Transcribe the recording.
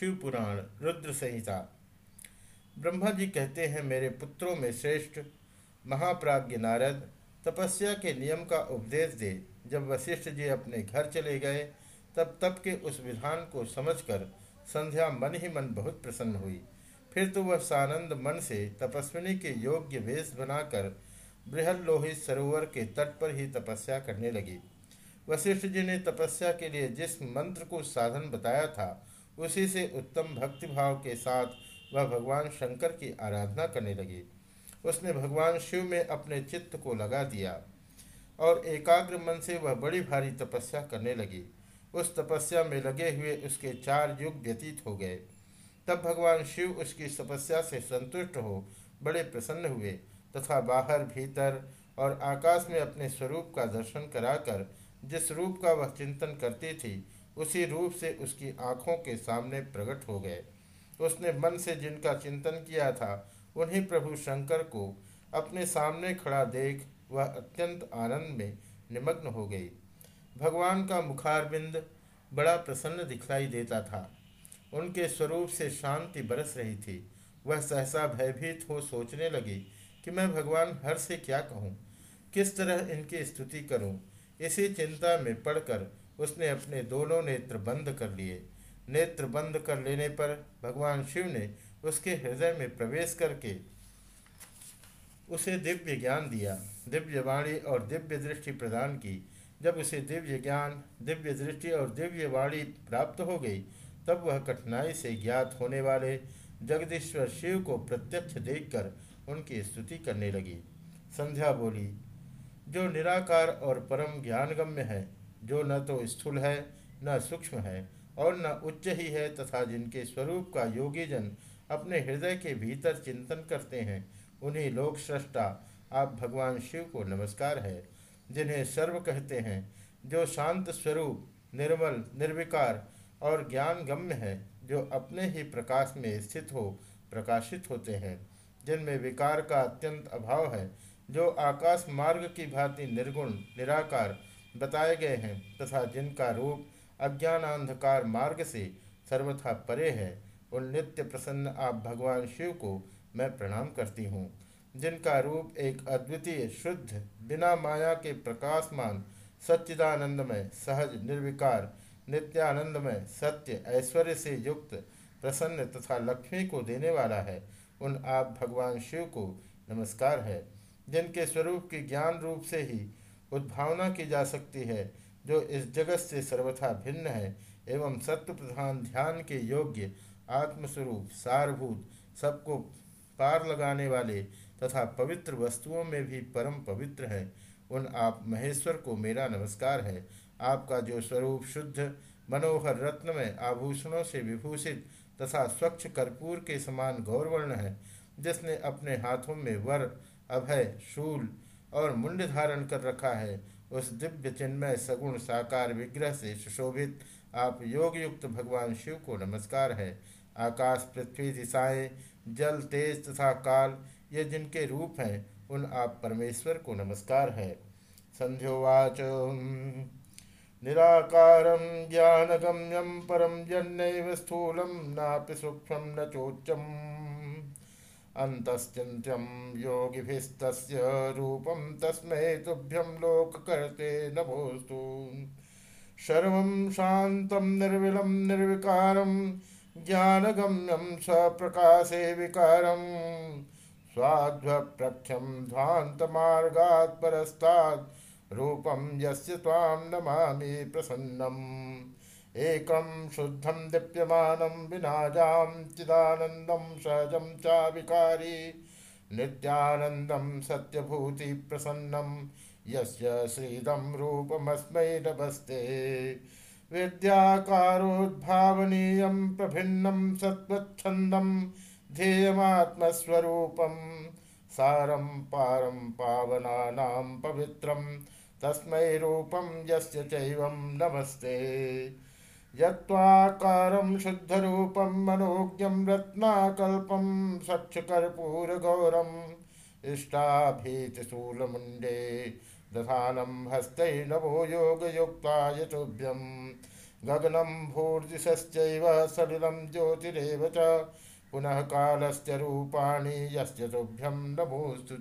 शिव पुराण रुद्र संहिता। ब्रह्मा जी कहते हैं, मेरे पुत्रों में श्रेष्ठ महाप्राज्ञ नारद, तपस्या के नियम का उपदेश दे। जब वशिष्ठ जी अपने घर चले गए, तब तब के उस विधान को समझकर संध्या मन ही मन बहुत प्रसन्न हुई। फिर तो वह सानंद मन से तपस्विनी के योग्य वेश बनाकर बृहल लोहित सरोवर के तट पर ही तपस्या करने लगी। वशिष्ठ जी ने तपस्या के लिए जिस मंत्र को साधन बताया था उसी से उत्तम भक्तिभाव के साथ वह भगवान शंकर की आराधना करने लगी। उसने भगवान शिव में अपने चित्त को लगा दिया और एकाग्र मन से वह बड़ी भारी तपस्या करने लगी। उस तपस्या में लगे हुए उसके चार युग व्यतीत हो गए। तब भगवान शिव उसकी तपस्या से संतुष्ट हो, बड़े प्रसन्न हुए तथा बाहर भीतर और आकाश में अपने स्वरूप का दर्शन कराकर जिस रूप का वह चिंतन करती थी उसी रूप से उसकी आँखों के सामने प्रकट हो गए। उसने मन से जिनका चिंतन किया था, उन्हीं प्रभु शंकर को अपने सामने खड़ा देख वह अत्यंत आनंद में निमग्न हो गई। भगवान का मुखारबिंद बड़ा प्रसन्न दिखलाई देता था। उनके स्वरूप से शांति बरस रही थी। वह सहसा भयभीत हो सोचने लगी कि मैं भगवान हर से क्या कहूँ? किस तरह इनकी स्तुति करूँ? इसी चिंता में पड़कर उसने अपने दोनों नेत्र बंद कर लिए। नेत्र बंद कर लेने पर भगवान शिव ने उसके हृदय में प्रवेश करके उसे दिव्य ज्ञान दिया। दिव्य वाणी और दिव्य दृष्टि प्रदान की। जब उसे दिव्य ज्ञान, दिव्य दृष्टि और दिव्य वाणी प्राप्त हो गई, तब वह कठिनाई से ज्ञात होने वाले जगदीश्वर शिव को प्रत्यक्ष देखकर उनकी स्तुति करने लगी। संध्या बोली, जो निराकार और परम ज्ञानगम्य है जो न तो स्थूल है, न सूक्ष्म है, और न उच्च ही है तथा जिनके स्वरूप का योगी जन अपने हृदय के भीतर चिंतन करते हैं, उन्हीं लोक सृष्टा, आप भगवान शिव को नमस्कार है, जिन्हें सर्व कहते हैं, जो शांत स्वरूप, निर्मल, निर्विकार और ज्ञान गम्य है, जो अपने ही प्रकाश में स्थित हो, प्रकाशित होते हैं, जिनमें विकार का अत्यंत अभाव है, जो आकाश मार्ग की भांति निर्गुण, निराकार बताए गए हैं तथा जिनका रूप अज्ञानांधकार मार्ग से सर्वथा परे है, उन नित्य प्रसन्न आप भगवान शिव को मैं प्रणाम करती हूँ। जिनका रूप एक अद्वितीय, शुद्ध, बिना माया के प्रकाशमान, सच्चिदानंदमय, सहज, निर्विकार, नित्यानंदमय, सत्य, ऐश्वर्य से युक्त, प्रसन्न तथा लक्ष्मी को देने वाला है, उन आप भगवान शिव को नमस्कार है। जिनके स्वरूप की ज्ञान रूप से ही उद्भावना की जा सकती है, जो इस जगत से सर्वथा भिन्न है एवं सत्व प्रधान ध्यान के योग्य, आत्मस्वरूप, सारभूत, सबको पार लगाने वाले तथा पवित्र वस्तुओं में भी परम पवित्र है। उन आप महेश्वर को मेरा नमस्कार है। आपका जो स्वरूप शुद्ध, मनोहर रत्न में आभूषणों से विभूषित तथा स्वच्छ कर्पूर के समान गौरवर्ण है, जिसने अपने हाथों में वर, अभय, शूल और मुंड धारण कर रखा है। उस दिव्य चिन्मय सगुण साकार विग्रह से सुशोभित आप योग युक्त भगवान शिव को नमस्कार है। आकाश, पृथ्वी, दिशाएँ, जल, तेज तथा काल, ये जिनके रूप हैं, उन आप परमेश्वर को नमस्कार है। संध्योवाच निराकारं ज्ञानगम्यं परम जन्नैव स्थूलम नापि सूक्ष्म न चोच्चम् अन्तश्चिन्त्यं योगिभिस्तस्य रूपं तस्मै तुभ्यं लोककर्ते नभोस्तु सर्वं शान्तं निर्विलं निर्विकारं, ज्ञानगम्यं स्वप्रकाशे विकारं। स्वाध्वप्रख्यं ध्वान्तमार्गात् परस्तात् रूपम यस्य त्वां नमामि प्रसन्नम्। एकं शुद्धं दीप्यमानं विनाजां चिदानन्दं सहजं चाविकारी, नित्यानन्दं सत्यभूतिप्रसन्नं यस्य श्रीदं रूपमस्मै नभस्ते विद्याकारोद्भावनीयं प्रभिन्नं सत्त्वच्छन्दं ध्येयमात्मस्वरूपं, सारं पारं पावनानां पवित्रं, तस्मै रूपं यस्य चैवं नमस्ते। यत्त्वाकारं शुद्धरूपं मनोज्ञं रत्नाकल्पं स्वच्छकर्पूरगौरम् इष्टाभीतिशूलमुण्डे दधानं हस्तै नभो योगयुक्ताय तुभ्यं गगनम भूर्दिशश्चैव सलिलं ज्योतिरेव च पुनः कालस्य रूपाणि यस्य तुभ्यं नमोऽस्तु